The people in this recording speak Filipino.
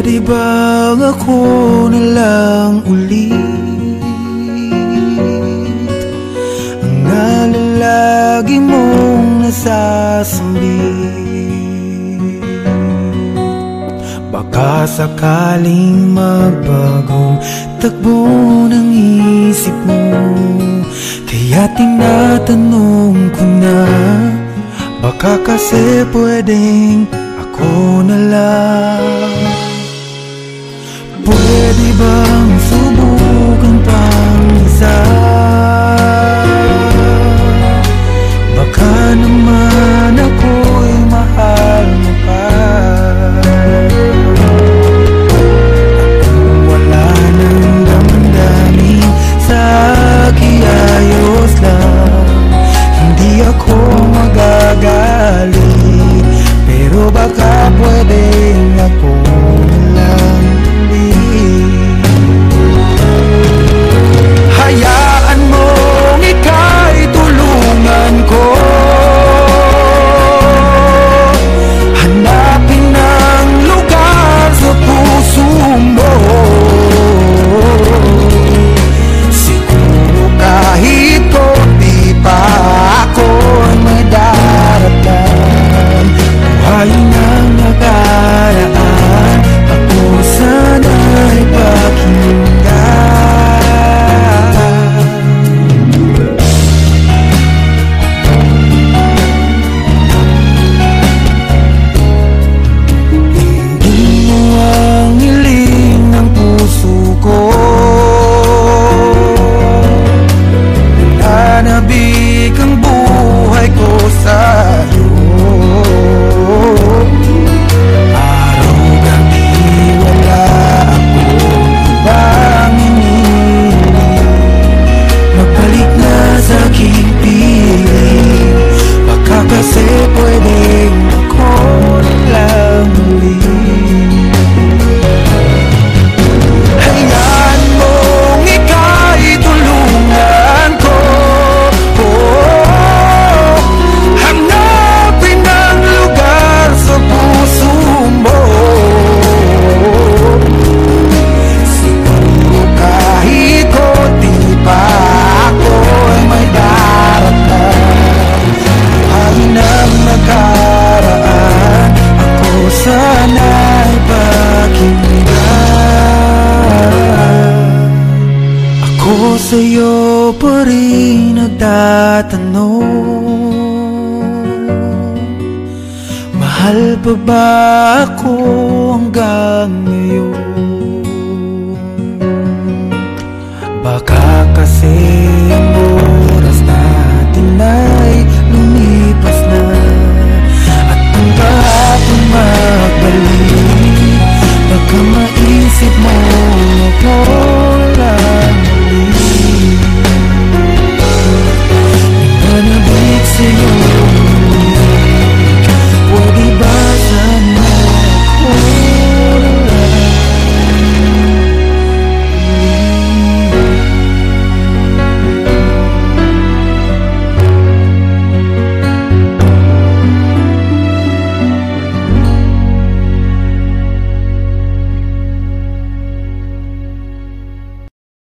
Pwede bang ako na lang ulit Ang nalalagi mong nasasambit Baka sakaling magbagong takbo ng isip mo. Kaya tinatanong ko na Baka kasi pwedeng ako na lang. baby, but Sa'yo pa rin nagtatanong Mahal pa ba ako hanggang ngayon?